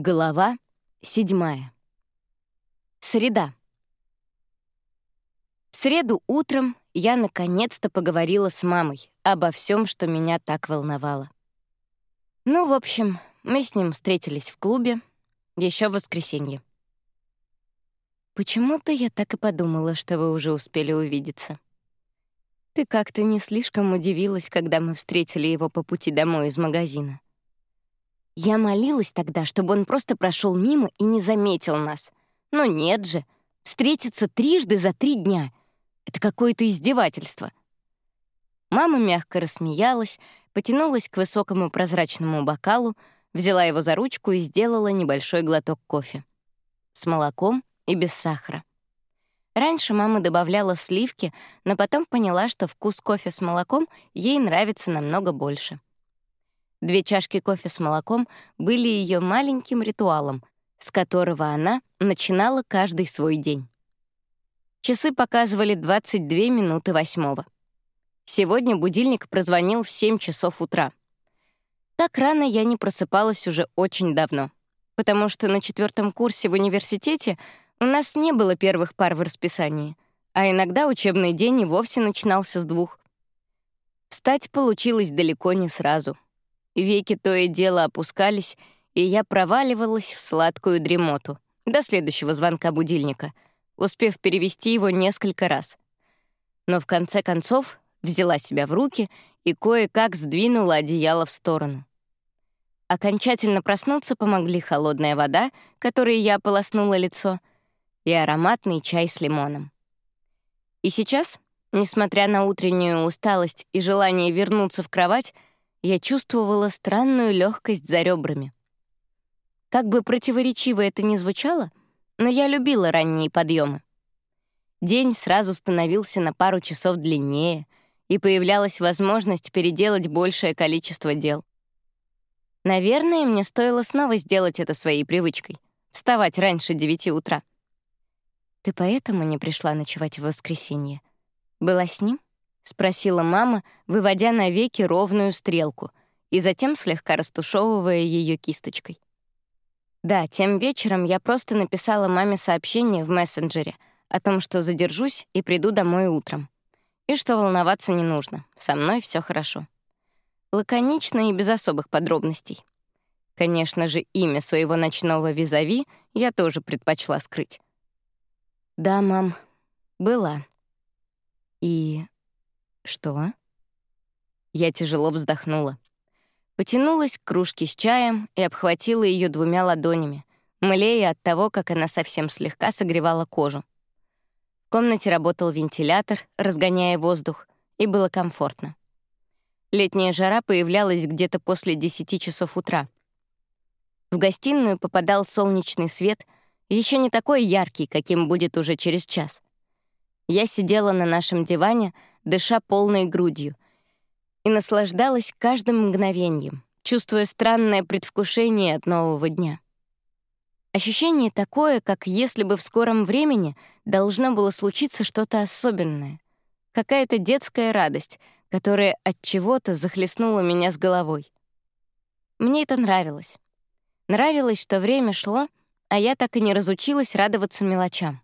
Глава седьмая. Среда. В среду утром я наконец-то поговорила с мамой обо всем, что меня так волновало. Ну, в общем, мы с ним встретились в клубе еще в воскресенье. Почему-то я так и подумала, что вы уже успели увидеться. Ты как-то не слишком удивилась, когда мы встретили его по пути домой из магазина. Я молилась тогда, чтобы он просто прошел мимо и не заметил нас. Но нет же, встретиться трижды за три дня — это какое-то издевательство. Мама мягко рассмеялась, потянулась к высокому прозрачному бокалу, взяла его за ручку и сделала небольшой глоток кофе. С молоком и без сахара. Раньше мама добавляла сливки, но потом поняла, что вкус кофе с молоком ей нравится намного больше. Две чашки кофе с молоком были ее маленьким ритуалом, с которого она начинала каждый свой день. Часы показывали 22 минуты восьмого. Сегодня будильник прозвонил в 7 часов утра. Так рано я не просыпалась уже очень давно, потому что на четвертом курсе в университете у нас не было первых пар в расписании, а иногда учебный день и вовсе начинался с двух. Встать получилось далеко не сразу — Веки то и дело опускались, и я проваливалась в сладкую дремоту до следующего звонка будильника, успев перевести его несколько раз. Но в конце концов взяла себя в руки и кое-как сдвинула одеяло в сторону. Окончательно проснуться помогли холодная вода, которой я ополоснула лицо, и ароматный чай с лимоном. И сейчас, несмотря на утреннюю усталость и желание вернуться в кровать, я чувствовала странную легкость за ребрами. Как бы противоречиво это ни звучало, но я любила ранние подъемы. День сразу становился на пару часов длиннее, и появлялась возможность переделать большее количество дел. Наверное, мне стоило снова сделать это своей привычкой — вставать раньше девяти утра. «Ты поэтому не пришла ночевать в воскресенье? Была с ним?» — спросила мама, выводя на веки ровную стрелку и затем слегка растушевывая ее кисточкой. Да, тем вечером я просто написала маме сообщение в мессенджере о том, что задержусь и приду домой утром. И что волноваться не нужно, со мной все хорошо. Лаконично и без особых подробностей. Конечно же, имя своего ночного визави я тоже предпочла скрыть. Да, мам, была. И «Что?» Я тяжело вздохнула. Потянулась к кружке с чаем и обхватила ее двумя ладонями, млея от того, как она совсем слегка согревала кожу. В комнате работал вентилятор, разгоняя воздух, и было комфортно. Летняя жара появлялась где-то после 10 часов утра. В гостиную попадал солнечный свет, еще не такой яркий, каким будет уже через час. Я сидела на нашем диване, дыша полной грудью, и наслаждалась каждым мгновением, чувствуя странное предвкушение от нового дня. Ощущение такое, как если бы в скором времени должно было случиться что-то особенное, какая-то детская радость, которая от чего-то захлестнула меня с головой. Мне это нравилось. Нравилось, что время шло, а я так и не разучилась радоваться мелочам.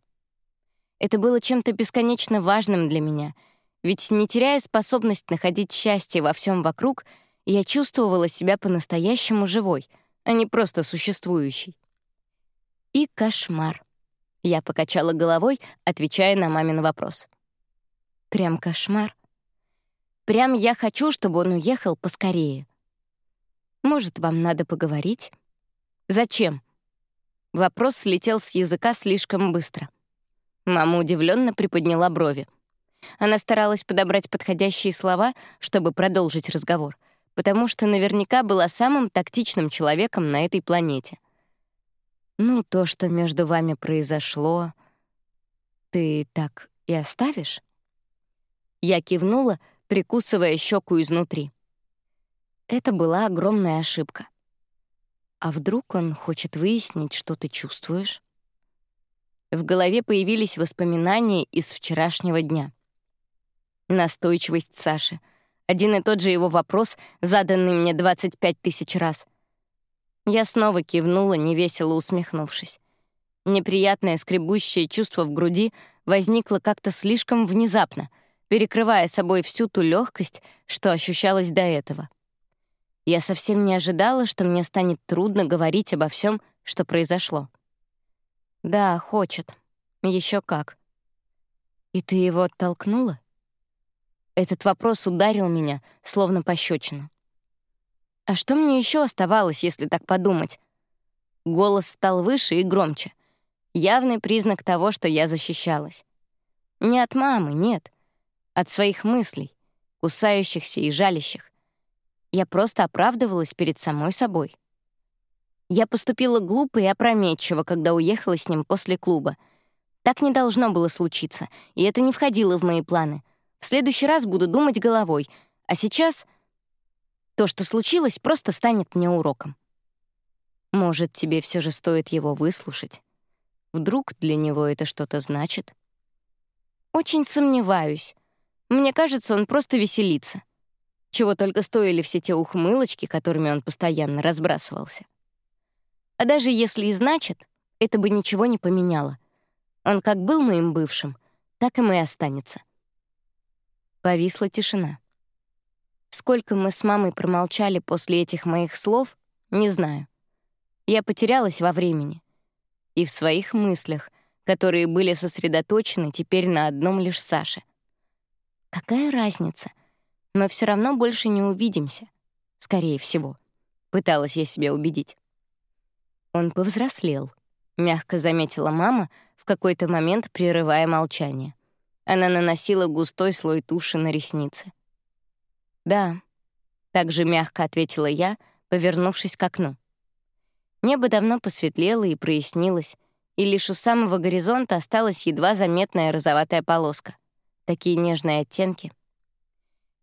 Это было чем-то бесконечно важным для меня, ведь, не теряя способность находить счастье во всем вокруг, я чувствовала себя по-настоящему живой, а не просто существующей. И кошмар. Я покачала головой, отвечая на мамин вопрос. Прям кошмар. Прям я хочу, чтобы он уехал поскорее. Может, вам надо поговорить? Зачем? Вопрос слетел с языка слишком быстро. Мама удивленно приподняла брови. Она старалась подобрать подходящие слова, чтобы продолжить разговор, потому что наверняка была самым тактичным человеком на этой планете. «Ну, то, что между вами произошло, ты так и оставишь?» Я кивнула, прикусывая щеку изнутри. Это была огромная ошибка. А вдруг он хочет выяснить, что ты чувствуешь? В голове появились воспоминания из вчерашнего дня. Настойчивость Саши. Один и тот же его вопрос, заданный мне 25 тысяч раз. Я снова кивнула, невесело усмехнувшись. Неприятное скребущее чувство в груди возникло как-то слишком внезапно, перекрывая собой всю ту легкость, что ощущалось до этого. Я совсем не ожидала, что мне станет трудно говорить обо всем, что произошло. Да, хочет. Еще как. И ты его оттолкнула? Этот вопрос ударил меня, словно пощечина. А что мне еще оставалось, если так подумать? Голос стал выше и громче. Явный признак того, что я защищалась. Не от мамы, нет. От своих мыслей, кусающихся и жалящих. Я просто оправдывалась перед самой собой. Я поступила глупо и опрометчиво, когда уехала с ним после клуба. Так не должно было случиться, и это не входило в мои планы. В следующий раз буду думать головой, а сейчас то, что случилось, просто станет мне уроком. Может, тебе все же стоит его выслушать? Вдруг для него это что-то значит? Очень сомневаюсь. Мне кажется, он просто веселится. Чего только стоили все те ухмылочки, которыми он постоянно разбрасывался. А даже если и значит, это бы ничего не поменяло. Он как был моим бывшим, так и и останется. Повисла тишина. Сколько мы с мамой промолчали после этих моих слов, не знаю. Я потерялась во времени. И в своих мыслях, которые были сосредоточены теперь на одном лишь Саше. Какая разница? Мы все равно больше не увидимся. Скорее всего. Пыталась я себя убедить. Он повзрослел, мягко заметила мама, в какой-то момент прерывая молчание. Она наносила густой слой туши на ресницы. «Да», — также мягко ответила я, повернувшись к окну. Небо давно посветлело и прояснилось, и лишь у самого горизонта осталась едва заметная розоватая полоска. Такие нежные оттенки.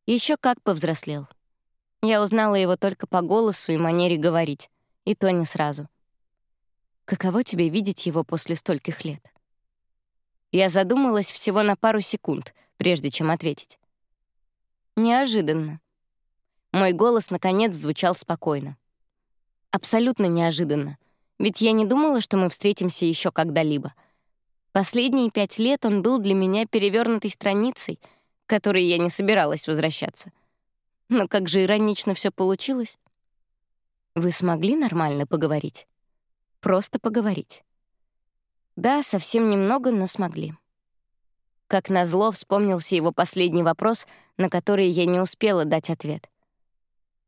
Еще как повзрослел. Я узнала его только по голосу и манере говорить, и то не сразу. Каково тебе видеть его после стольких лет? Я задумалась всего на пару секунд, прежде чем ответить. Неожиданно. Мой голос, наконец, звучал спокойно. Абсолютно неожиданно. Ведь я не думала, что мы встретимся еще когда-либо. Последние пять лет он был для меня перевернутой страницей, к которой я не собиралась возвращаться. Но как же иронично все получилось. Вы смогли нормально поговорить? Просто поговорить. Да, совсем немного, но смогли. Как назло вспомнился его последний вопрос, на который я не успела дать ответ.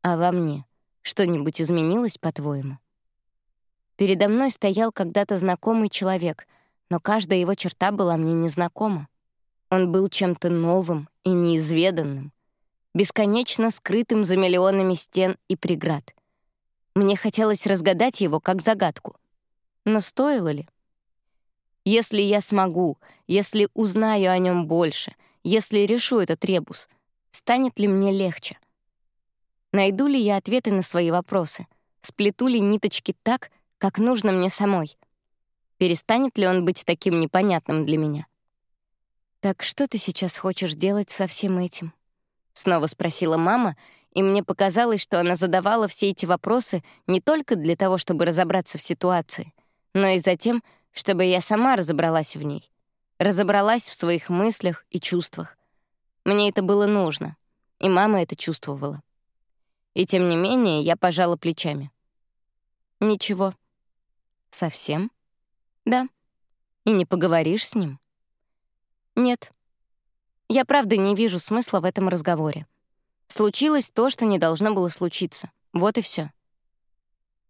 «А во мне что-нибудь изменилось, по-твоему?» Передо мной стоял когда-то знакомый человек, но каждая его черта была мне незнакома. Он был чем-то новым и неизведанным, бесконечно скрытым за миллионами стен и преград. Мне хотелось разгадать его как загадку. Но стоило ли? Если я смогу, если узнаю о нем больше, если решу этот ребус, станет ли мне легче? Найду ли я ответы на свои вопросы? Сплету ли ниточки так, как нужно мне самой? Перестанет ли он быть таким непонятным для меня? «Так что ты сейчас хочешь делать со всем этим?» Снова спросила мама, и мне показалось, что она задавала все эти вопросы не только для того, чтобы разобраться в ситуации, но и за тем, чтобы я сама разобралась в ней, разобралась в своих мыслях и чувствах. Мне это было нужно, и мама это чувствовала. И тем не менее я пожала плечами. Ничего. Совсем? Да. И не поговоришь с ним? Нет. Я правда не вижу смысла в этом разговоре. Случилось то, что не должно было случиться. Вот и все.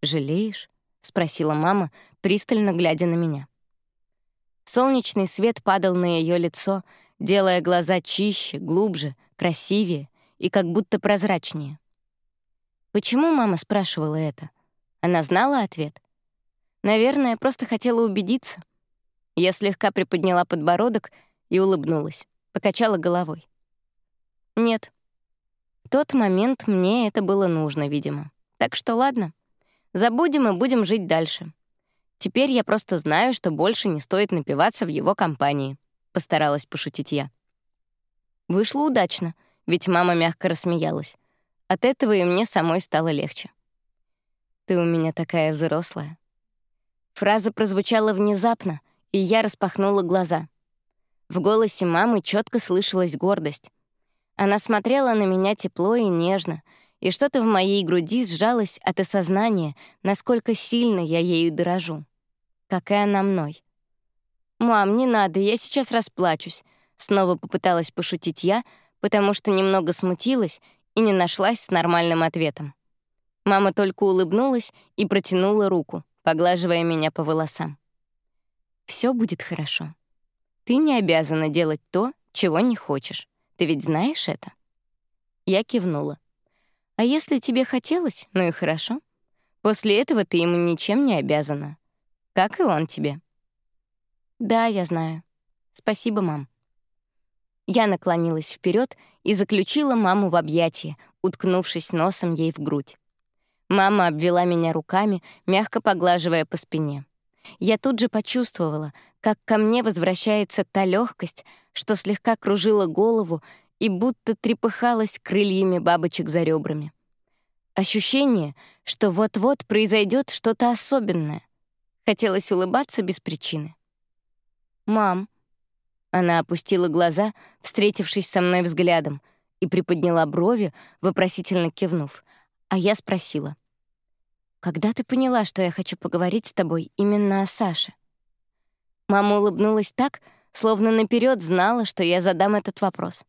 Жалеешь? — спросила мама, пристально глядя на меня. Солнечный свет падал на ее лицо, делая глаза чище, глубже, красивее и как будто прозрачнее. Почему мама спрашивала это? Она знала ответ? Наверное, просто хотела убедиться. Я слегка приподняла подбородок и улыбнулась, покачала головой. Нет. В тот момент мне это было нужно, видимо. Так что ладно. Забудем и будем жить дальше. Теперь я просто знаю, что больше не стоит напиваться в его компании», — постаралась пошутить я. Вышло удачно, ведь мама мягко рассмеялась. От этого и мне самой стало легче. Ты у меня такая взрослая». Фраза прозвучала внезапно, и я распахнула глаза. В голосе мамы четко слышалась гордость. Она смотрела на меня тепло и нежно, и что-то в моей груди сжалось от осознания, насколько сильно я ею дорожу. Как и она мной. «Мам, не надо, я сейчас расплачусь», — снова попыталась пошутить я, потому что немного смутилась и не нашлась с нормальным ответом. Мама только улыбнулась и протянула руку, поглаживая меня по волосам. Все будет хорошо. Ты не обязана делать то, чего не хочешь. Ты ведь знаешь это?» Я кивнула. «А если тебе хотелось, ну и хорошо. После этого ты ему ничем не обязана. Как и он тебе». «Да, я знаю. Спасибо, мам». Я наклонилась вперед и заключила маму в объятия, уткнувшись носом ей в грудь. Мама обвела меня руками, мягко поглаживая по спине. Я тут же почувствовала, как ко мне возвращается та легкость, что слегка кружила голову и будто трепыхалась крыльями бабочек за ребрами. Ощущение, что вот-вот произойдет что-то особенное. Хотелось улыбаться без причины. «Мам». Она опустила глаза, встретившись со мной взглядом, и приподняла брови, вопросительно кивнув. А я спросила. «Когда ты поняла, что я хочу поговорить с тобой именно о Саше?» Мама улыбнулась так, словно наперед знала, что я задам этот вопрос.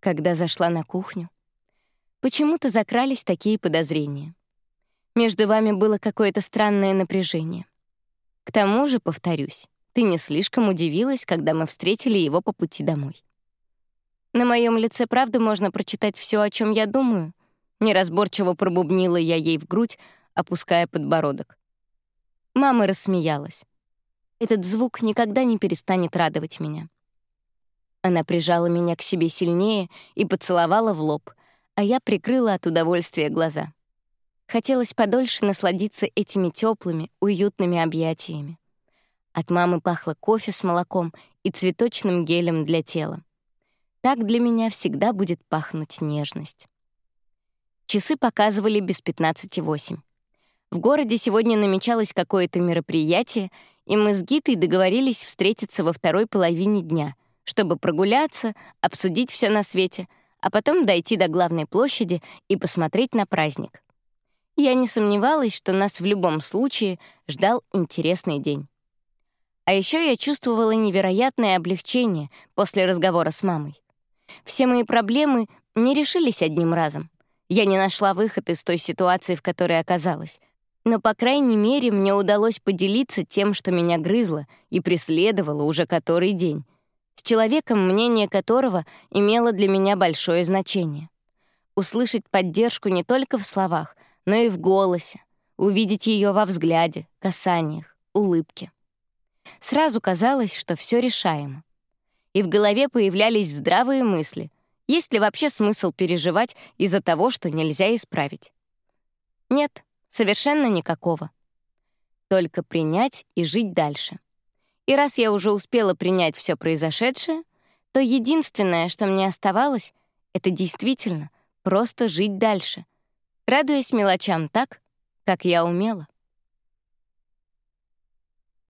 Когда зашла на кухню, почему-то закрались такие подозрения. Между вами было какое-то странное напряжение. К тому же, повторюсь, ты не слишком удивилась, когда мы встретили его по пути домой. На моем лице правда можно прочитать все, о чем я думаю. Неразборчиво пробубнила я ей в грудь, опуская подбородок. Мама рассмеялась. Этот звук никогда не перестанет радовать меня. Она прижала меня к себе сильнее и поцеловала в лоб, а я прикрыла от удовольствия глаза. Хотелось подольше насладиться этими теплыми, уютными объятиями. От мамы пахло кофе с молоком и цветочным гелем для тела. Так для меня всегда будет пахнуть нежность. Часы показывали без пятнадцати восемь. В городе сегодня намечалось какое-то мероприятие, и мы с Гитой договорились встретиться во второй половине дня, чтобы прогуляться, обсудить все на свете, а потом дойти до главной площади и посмотреть на праздник. Я не сомневалась, что нас в любом случае ждал интересный день. А еще я чувствовала невероятное облегчение после разговора с мамой. Все мои проблемы не решились одним разом. Я не нашла выход из той ситуации, в которой оказалась, но, по крайней мере, мне удалось поделиться тем, что меня грызло и преследовало уже который день, с человеком, мнение которого имело для меня большое значение. Услышать поддержку не только в словах, но и в голосе, увидеть ее во взгляде, касаниях, улыбке. Сразу казалось, что все решаемо. И в голове появлялись здравые мысли. Есть ли вообще смысл переживать из-за того, что нельзя исправить? Нет, Совершенно никакого. Только принять и жить дальше. И раз я уже успела принять все произошедшее, то единственное, что мне оставалось, это действительно просто жить дальше, радуясь мелочам так, как я умела.